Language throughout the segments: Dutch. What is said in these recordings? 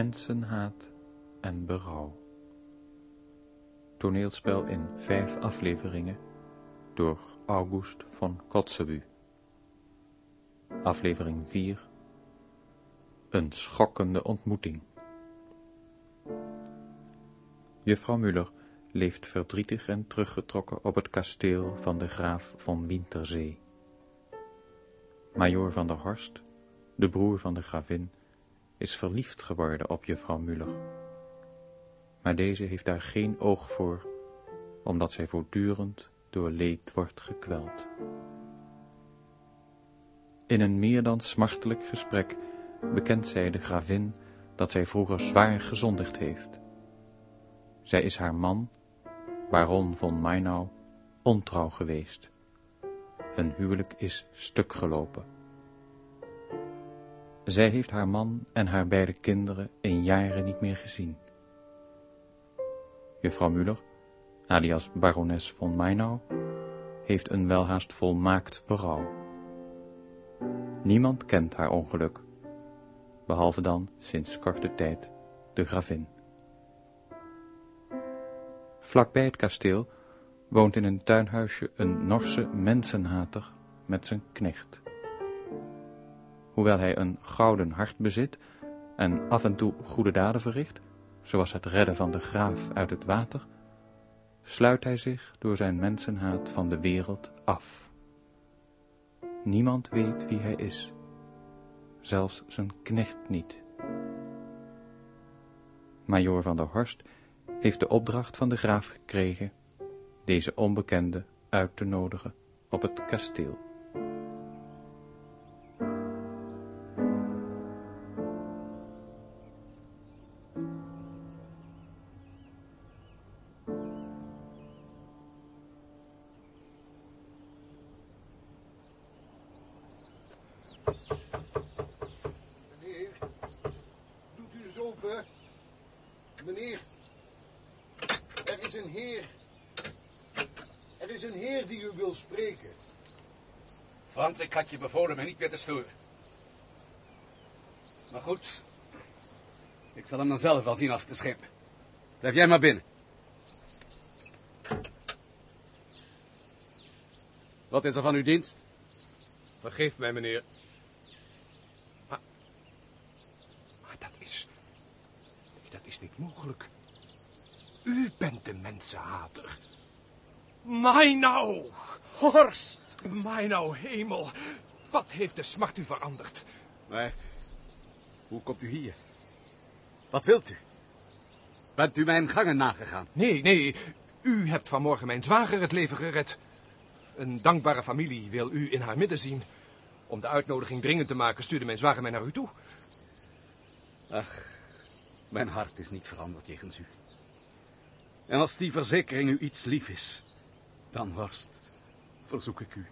Mensenhaat en berouw. Toneelspel in vijf afleveringen door August van Kotzebue. Aflevering 4 Een schokkende ontmoeting. Juffrouw Muller leeft verdrietig en teruggetrokken op het kasteel van de graaf van Winterzee. Majoor van der Horst, de broer van de gravin, is verliefd geworden op juffrouw Muller. Maar deze heeft daar geen oog voor, omdat zij voortdurend door leed wordt gekweld. In een meer dan smartelijk gesprek bekent zij de gravin dat zij vroeger zwaar gezondigd heeft. Zij is haar man, baron von Meinau, ontrouw geweest. Hun huwelijk is stuk gelopen. Zij heeft haar man en haar beide kinderen in jaren niet meer gezien. Juffrouw Muller, alias barones von Meinau, heeft een welhaast volmaakt berouw. Niemand kent haar ongeluk, behalve dan sinds korte tijd de gravin. Vlakbij het kasteel woont in een tuinhuisje een Norse mensenhater met zijn knecht. Hoewel hij een gouden hart bezit en af en toe goede daden verricht, zoals het redden van de graaf uit het water, sluit hij zich door zijn mensenhaat van de wereld af. Niemand weet wie hij is, zelfs zijn knecht niet. Majoor van der Horst heeft de opdracht van de graaf gekregen deze onbekende uit te nodigen op het kasteel. Meneer, er is een heer. Er is een heer die u wil spreken. Frans, ik had je bevolen me niet meer te storen. Maar goed, ik zal hem dan zelf wel zien af te schepen. Blijf jij maar binnen. Wat is er van uw dienst? Vergeef mij, meneer. Maar, maar dat is... Dat is niet mogelijk. U bent de mensenhater. Mijn nou! Horst! Mijn nou, hemel. Wat heeft de smart u veranderd? Maar, hoe komt u hier? Wat wilt u? Bent u mijn gangen nagegaan? Nee, nee. U hebt vanmorgen mijn zwager het leven gered. Een dankbare familie wil u in haar midden zien. Om de uitnodiging dringend te maken stuurde mijn zwager mij naar u toe. Ach, mijn hart is niet veranderd jegens u. En als die verzekering u iets lief is, dan Horst, verzoek ik u.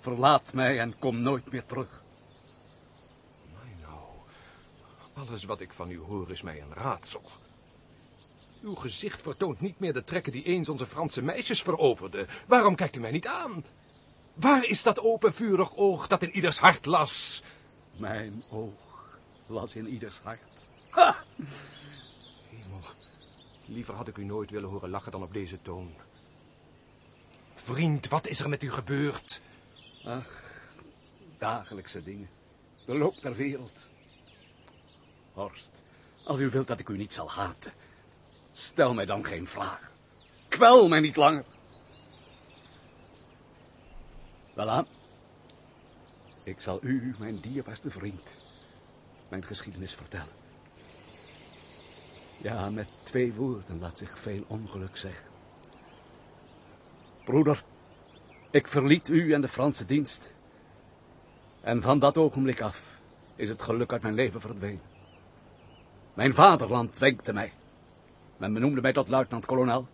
Verlaat mij en kom nooit meer terug. Mijn nou, alles wat ik van u hoor is mij een raadsel. Uw gezicht vertoont niet meer de trekken die eens onze Franse meisjes veroverden. Waarom kijkt u mij niet aan? Waar is dat open vurig oog dat in ieders hart las? Mijn oog las in ieders hart. Hemel, liever had ik u nooit willen horen lachen dan op deze toon. Vriend, wat is er met u gebeurd? Ach, dagelijkse dingen. De loop der wereld. Horst, als u wilt dat ik u niet zal haten, stel mij dan geen vragen. Kwel mij niet langer. Welaan, ik zal u, mijn dierbaarste vriend, mijn geschiedenis vertellen. Ja, met twee woorden laat zich veel ongeluk zeggen. Broeder, ik verliet u en de Franse dienst. En van dat ogenblik af is het geluk uit mijn leven verdwenen. Mijn vaderland wenkte mij. Men benoemde mij tot luitenant-kolonel,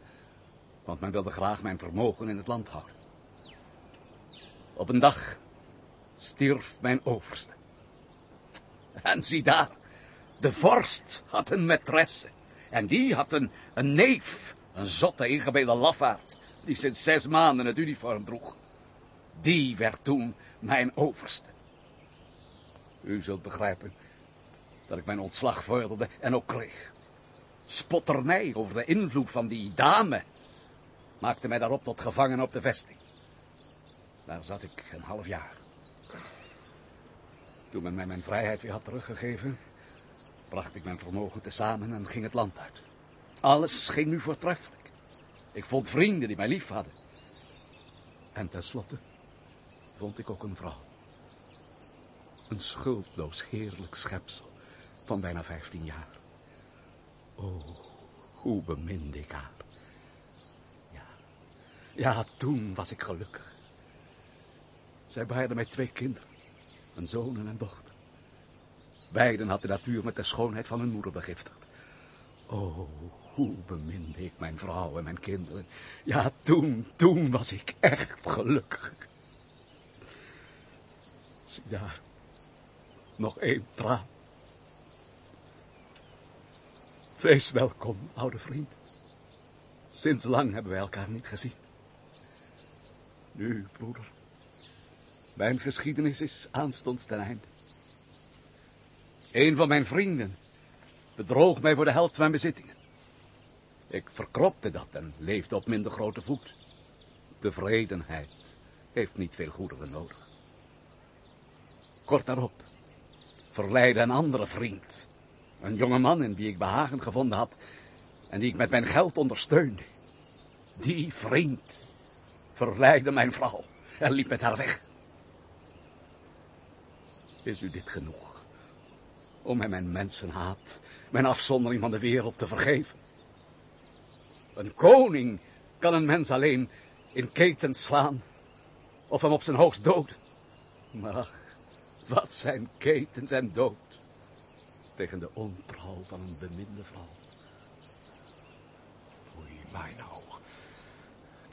want men wilde graag mijn vermogen in het land houden. Op een dag stierf mijn overste. En zie daar, de vorst had een maîtresse. En die had een, een neef, een zotte ingebeelde lafaard, die sinds zes maanden het uniform droeg. Die werd toen mijn overste. U zult begrijpen dat ik mijn ontslag vorderde en ook kreeg. Spotternij over de invloed van die dame maakte mij daarop tot gevangene op de vesting. Daar zat ik een half jaar. Toen men mij mijn vrijheid weer had teruggegeven, bracht ik mijn vermogen tezamen en ging het land uit. Alles ging nu voortreffelijk. Ik vond vrienden die mij lief hadden. En tenslotte vond ik ook een vrouw. Een schuldloos heerlijk schepsel van bijna vijftien jaar. Oh, hoe beminde ik haar. Ja, ja, toen was ik gelukkig. Zij baarde mij twee kinderen, een zoon en een dochter. Beiden had de natuur met de schoonheid van hun moeder begiftigd. Oh, hoe beminde ik mijn vrouw en mijn kinderen. Ja, toen, toen was ik echt gelukkig. Zie daar, nog één traan. Wees welkom, oude vriend. Sinds lang hebben wij elkaar niet gezien. Nu, broeder, mijn geschiedenis is aanstonds ten einde. Een van mijn vrienden bedroog mij voor de helft van mijn bezittingen. Ik verkropte dat en leefde op minder grote voet. Tevredenheid heeft niet veel goederen nodig. Kort daarop verleidde een andere vriend, een jonge man in wie ik behagen gevonden had en die ik met mijn geld ondersteunde. Die vriend verleidde mijn vrouw en liep met haar weg. Is u dit genoeg om mij mijn mensenhaat, mijn afzondering van de wereld te vergeven? Een koning kan een mens alleen in ketens slaan of hem op zijn hoogst doden. Maar ach, wat zijn ketens en dood tegen de ontrouw van een beminde vrouw. Foei, mij nou.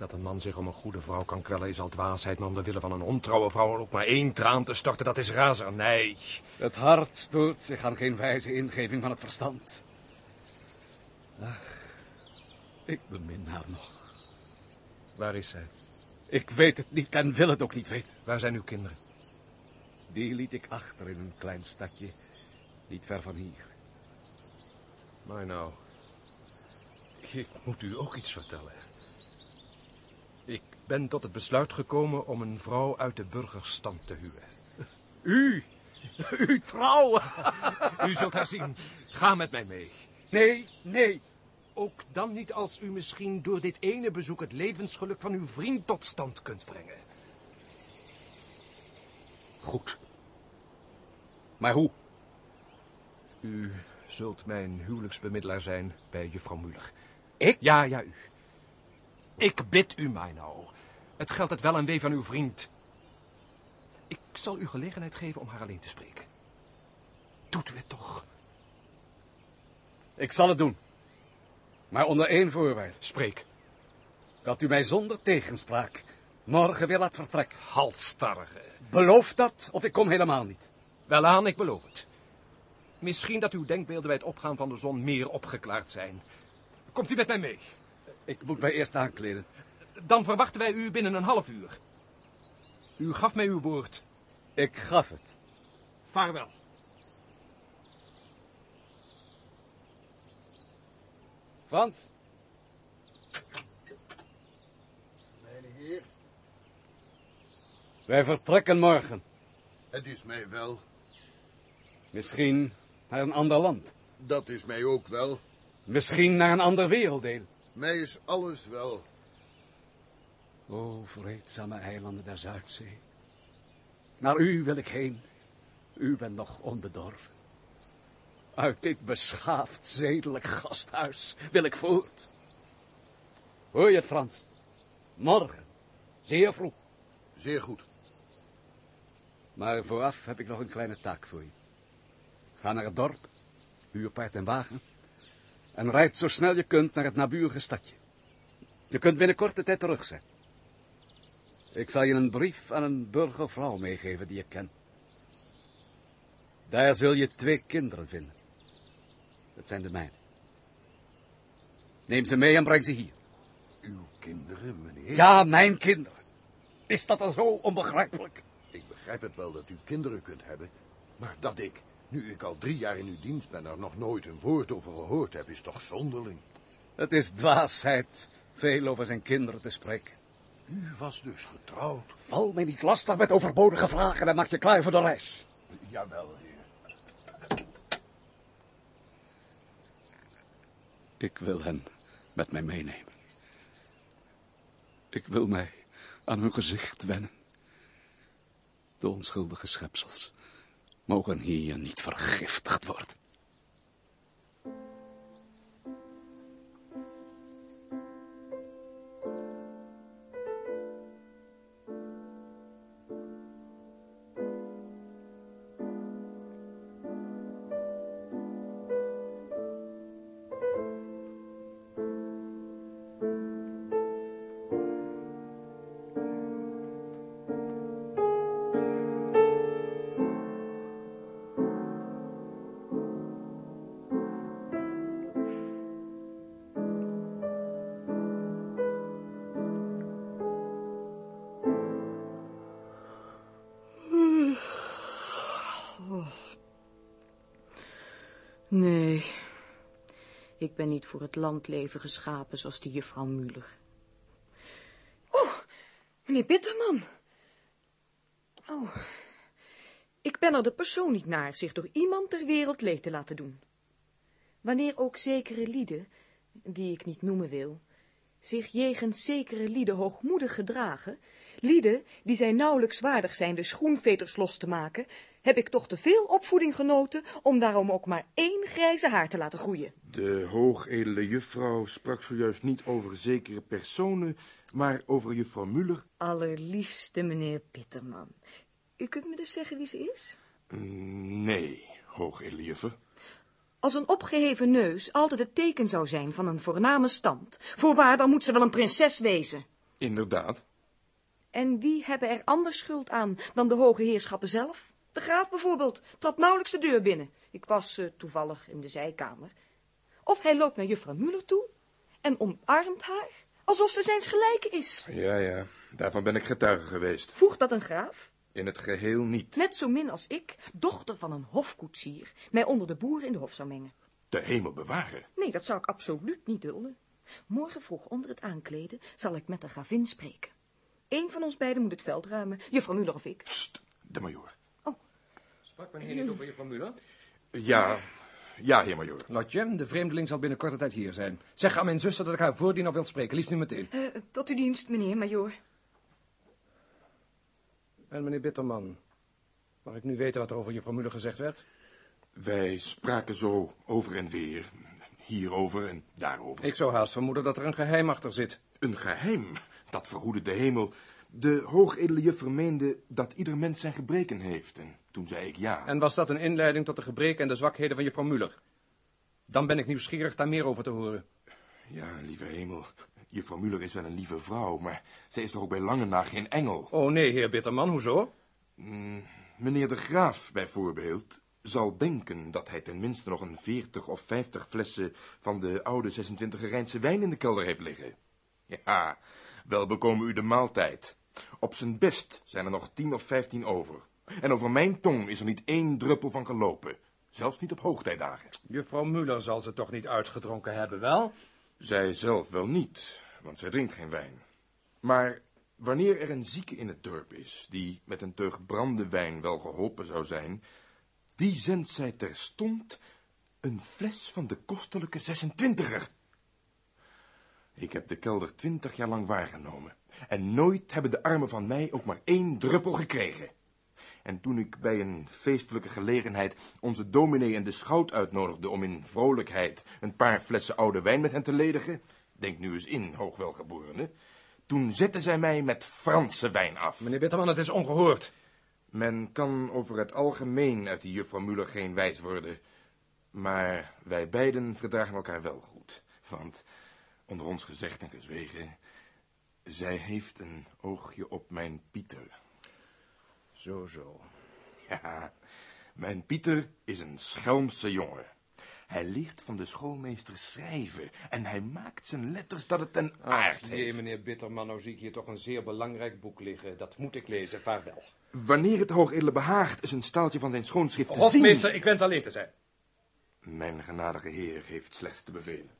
Dat een man zich om een goede vrouw kan kwellen is al dwaasheid, maar om de willen van een ontrouwe vrouw ook maar één traan te storten, dat is razernij. Het hart stoort zich aan geen wijze ingeving van het verstand. Ach, ik bemin haar nog. Waar is zij? Ik weet het niet en wil het ook niet weten. Waar zijn uw kinderen? Die liet ik achter in een klein stadje, niet ver van hier. Maar nou, ik moet u ook iets vertellen. Ik ben tot het besluit gekomen om een vrouw uit de burgerstand te huwen. U, u trouwen? U zult haar zien. Ga met mij mee. Nee, nee. Ook dan niet als u misschien door dit ene bezoek het levensgeluk van uw vriend tot stand kunt brengen. Goed. Maar hoe? U zult mijn huwelijksbemiddelaar zijn bij juffrouw Muller. Ik? Ja, ja, u. Ik bid u mij nou. Het geldt het wel en wee van uw vriend. Ik zal u gelegenheid geven om haar alleen te spreken. Doet u het toch? Ik zal het doen. Maar onder één voorwaarde. Spreek. Dat u mij zonder tegenspraak morgen weer laat vertrekken. Halstarrige. Beloof dat, of ik kom helemaal niet. Welaan, ik beloof het. Misschien dat uw denkbeelden bij het opgaan van de zon meer opgeklaard zijn. Komt u met mij mee? Ik moet mij eerst aankleden. Dan verwachten wij u binnen een half uur. U gaf mij uw woord. Ik gaf het. Vaarwel. Frans, Mijn heer, wij vertrekken morgen. het is mij wel. Misschien naar een ander land. Dat is mij ook wel. Misschien naar een ander werelddeel. Mij is alles wel. O, vreedzame eilanden der Zuidzee. Naar u wil ik heen. U bent nog onbedorven. Uit dit beschaafd, zedelijk gasthuis wil ik voort. Hoor je het, Frans? Morgen, zeer vroeg. Zeer goed. Maar vooraf heb ik nog een kleine taak voor je. Ga naar het dorp, huur paard en wagen... en rijd zo snel je kunt naar het naburige stadje. Je kunt binnen korte tijd terug zijn. Ik zal je een brief aan een burgervrouw meegeven die je kent. Daar zul je twee kinderen vinden. Dat zijn de mijne. Neem ze mee en breng ze hier. Uw kinderen, meneer? Ja, mijn kinderen. Is dat al zo onbegrijpelijk? Ik begrijp het wel dat u kinderen kunt hebben. Maar dat ik, Nu ik al drie jaar in uw dienst ben er nog nooit een woord over gehoord heb, is toch zonderling. Het is dwaasheid veel over zijn kinderen te spreken. U was dus getrouwd. Val mij niet lastig met overbodige vragen en maak je klaar voor de reis. Jawel, heer. Ik wil hen met mij meenemen. Ik wil mij aan hun gezicht wennen. De onschuldige schepsels mogen hier niet vergiftigd worden. Ik ben niet voor het landleven geschapen zoals die juffrouw Muller. Oh, meneer Bitterman. Oh, ik ben er de persoon niet naar zich door iemand ter wereld leed te laten doen. Wanneer ook zekere lieden, die ik niet noemen wil, zich jegens zekere lieden hoogmoedig gedragen, lieden die zij nauwelijks waardig zijn de schoenveters los te maken, heb ik toch te veel opvoeding genoten om daarom ook maar één grijze haar te laten groeien. De hoogedele juffrouw sprak zojuist niet over zekere personen, maar over juffrouw Muller. Allerliefste meneer Bitterman. U kunt me dus zeggen wie ze is? Mm, Nee, hoogedele juffer. Als een opgeheven neus altijd het teken zou zijn van een voorname stand, voorwaar dan moet ze wel een prinses wezen. Inderdaad. En wie hebben er anders schuld aan dan de hoge heerschappen zelf? De graaf bijvoorbeeld trad nauwelijks de deur binnen. Ik was eh, toevallig in de zijkamer. Of hij loopt naar juffrouw Muller toe en omarmt haar, alsof ze zijns gelijke is. Ja, ja, daarvan ben ik getuige geweest. Voegt dat een graaf? In het geheel niet. Net zo min als ik, dochter van een hofkoetsier, mij onder de boeren in de hof zou mengen. De hemel bewaren. Nee, dat zou ik absoluut niet dulden. Morgen vroeg onder het aankleden zal ik met de gravin spreken. Eén van ons beiden moet het veld ruimen, juffrouw Muller of ik. Pst, de majoor. Sprak men hier niet over juffrouw Muller? Ja, ja, heer majoor. Lotje, de vreemdeling zal binnen korte tijd hier zijn. Zeg aan mijn zuster dat ik haar voordien al wil spreken, liefst nu meteen. Eh, tot uw dienst, meneer majoor. En meneer Bitterman, mag ik nu weten wat er over juffrouw Muller gezegd werd? Wij spraken zo over en weer. Hierover en daarover. Ik zou haast vermoeden dat er een geheim achter zit. Een geheim, dat verhoede de hemel. De hoogedele juffer meende dat ieder mens zijn gebreken heeft. En toen zei ik ja. En was dat een inleiding tot de gebreken en de zwakheden van juffrouw Muller? Dan ben ik nieuwsgierig daar meer over te horen. Ja, lieve hemel. Juffrouw Muller is wel een lieve vrouw, maar zij is toch ook bij lange na geen engel. Oh nee, heer Bitterman, hoezo? Meneer de Graaf, bijvoorbeeld, zal denken dat hij tenminste nog een veertig of vijftig flessen van de oude 26 Rijnse wijn in de kelder heeft liggen. Ja, wel bekomen u de maaltijd. Op zijn best zijn er nog tien of vijftien over. En over mijn tong is er niet één druppel van gelopen. Zelfs niet op hoogtijdagen. Juffrouw Muller zal ze toch niet uitgedronken hebben, wel? Zij zelf wel niet, want zij drinkt geen wijn. Maar wanneer er een zieke in het dorp is, die met een teug brandewijn wel geholpen zou zijn, die zendt zij terstond een fles van de kostelijke 26er. Ik heb de kelder twintig jaar lang waargenomen. En nooit hebben de armen van mij ook maar één druppel gekregen. En toen ik bij een feestelijke gelegenheid onze dominee en de schout uitnodigde om in vrolijkheid een paar flessen oude wijn met hen te ledigen, denk nu eens in, hoogwelgeborene, toen zetten zij mij met Franse wijn af. Meneer Bitterman, het is ongehoord. Men kan over het algemeen uit die juffrouw Muller geen wijs worden. Maar wij beiden verdragen elkaar wel goed. Want, onder ons gezegd en gezwegen, zij heeft een oogje op mijn Pieter. Zo, zo. Ja, mijn Pieter is een schelmse jongen. Hij leert van de schoolmeester schrijven en hij maakt zijn letters dat het een aard Jee, heeft. meneer Bitterman, nou zie ik hier toch een zeer belangrijk boek liggen. Dat moet ik lezen, vaarwel. Wanneer het hoogedele behaagt is een staaltje van zijn schoonschrift te zien. Hofmeester, ik wens alleen te zijn. Mijn genadige heer heeft slechts te bevelen.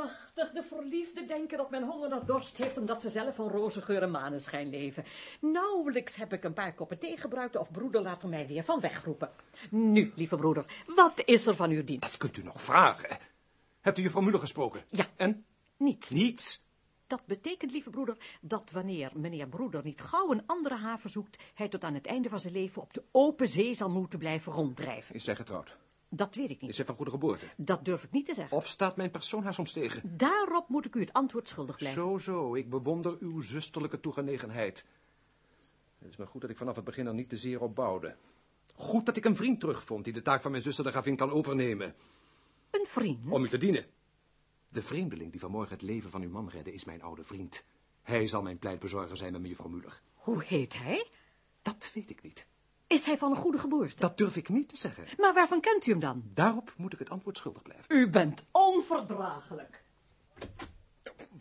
Waarachtig, de verliefden denken dat men honger en dorst heeft... omdat ze zelf van roze geur en maneschijn leven. Nauwelijks heb ik een paar koppen thee gebruikt... of broeder laat er mij weer van wegroepen. Nu, lieve broeder, wat is er van uw dienst? Dat kunt u nog vragen. Hebt u juffrouw Muller gesproken? Ja. En? Niets. Niets? Dat betekent, lieve broeder, dat wanneer meneer broeder niet gauw een andere haven zoekt... hij tot aan het einde van zijn leven op de open zee zal moeten blijven ronddrijven. Is zij getrouwd? Dat weet ik Is niet. zij van goede geboorte? Dat durf ik niet te zeggen. Of staat mijn persoon haar soms tegen? Daarop moet ik u het antwoord schuldig blijven. Zo, zo. Ik bewonder uw zusterlijke toegenegenheid. Het is maar goed dat ik vanaf het begin er niet te zeer op bouwde. Goed dat ik een vriend terugvond die de taak van mijn zuster de gravin kan overnemen. Een vriend? Om u te dienen. De vreemdeling die vanmorgen het leven van uw man redde is mijn oude vriend. Hij zal mijn pleitbezorger zijn met mevrouw Muller. Hoe heet hij? Dat weet ik niet. Is hij van een goede geboorte? Dat durf ik niet te zeggen. Maar waarvan kent u hem dan? Daarop moet ik het antwoord schuldig blijven. U bent onverdraaglijk.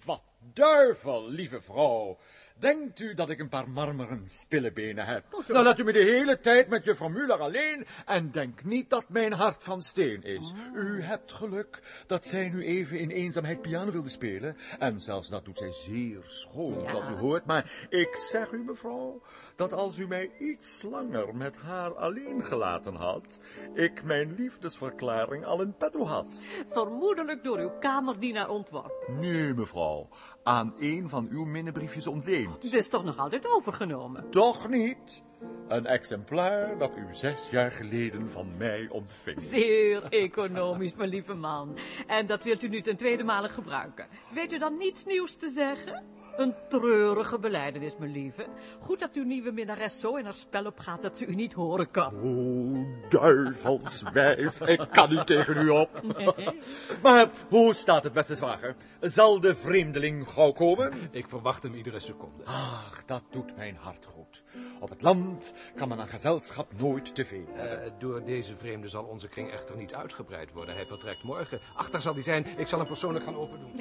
Wat duivel, lieve vrouw. Denkt u dat ik een paar marmeren spillebenen heb? Dan laat u me de hele tijd met juffrouw Muller alleen en denk niet dat mijn hart van steen is. U hebt geluk dat zij nu even in eenzaamheid piano wilde spelen. En zelfs dat doet zij zeer schoon, zoals u hoort. Maar ik zeg u, mevrouw, dat als u mij iets langer met haar alleen gelaten had, ik mijn liefdesverklaring al in petto had. Vermoedelijk door uw kamerdienaar ontworpen. Nee, mevrouw, aan een van uw minnebriefjes ontleend. Is toch nog altijd overgenomen? Toch niet? Een exemplaar dat u zes jaar geleden van mij ontving. Zeer economisch, mijn lieve man. En dat wilt u nu ten tweede male gebruiken. Weet u dan niets nieuws te zeggen? Een treurige beleidenis, mijn lieve. Goed dat uw nieuwe minnares zo in haar spel opgaat dat ze u niet horen kan. O, duivelswijf, ik kan niet tegen u op. Maar hoe staat het, beste zwager? Zal de vreemdeling gauw komen? Ik verwacht hem iedere seconde. Ach, dat doet mijn hart goed. Op het land kan men aan gezelschap nooit te veel hebben. Eh, door deze vreemde zal onze kring echter niet uitgebreid worden. Hij vertrekt morgen. Achter zal hij zijn. Ik zal hem persoonlijk gaan opendoen.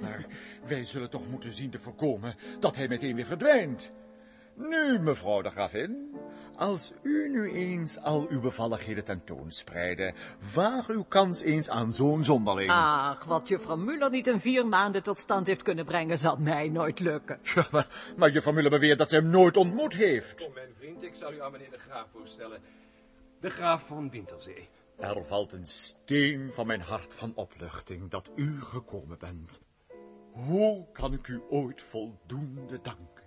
Maar wij zullen toch moeten zien te voorkomen dat hij meteen weer verdwijnt. Nu, mevrouw de gravin, als u nu eens al uw bevalligheden tentoonspreidde, waag uw kans eens aan zo'n zonderling. Ach, wat juffrouw Muller niet in vier maanden tot stand heeft kunnen brengen, zal mij nooit lukken. Ja, maar, maar juffrouw Muller beweert dat ze hem nooit ontmoet heeft. Kom, mijn vriend, ik zal u aan meneer de graaf voorstellen. De graaf van Winterzee. Er valt een steen van mijn hart van opluchting dat u gekomen bent. Hoe kan ik u ooit voldoende danken?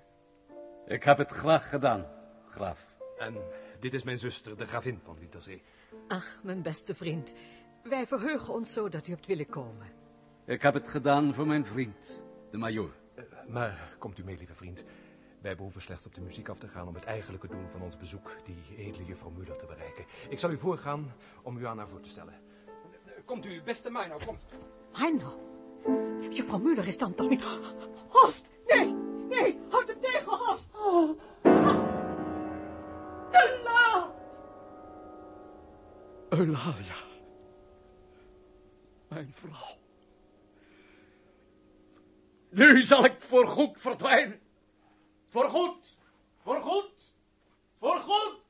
Ik heb het graag gedaan, graaf. En dit is mijn zuster, de gravin van Winterzee. Ach, mijn beste vriend. Wij verheugen ons zo dat u hebt willen komen. Ik heb het gedaan voor mijn vriend, de majoor. Eh, maar komt u mee, lieve vriend. Wij behoeven slechts op de muziek af te gaan om het eigenlijke doel van ons bezoek, die edele juffrouw Muller, te bereiken. Ik zal u voorgaan om u aan haar voor te stellen. Eh, Komt u, beste mij nou, komt. Heino, Juffrouw Muller is dan toch niet... Host! Nee! Nee! Houd hem tegen, Host! Oh. Te laat! Eulalia. Mijn vrouw. Nu zal ik voorgoed verdwijnen. Voorgoed! Voorgoed! Voorgoed!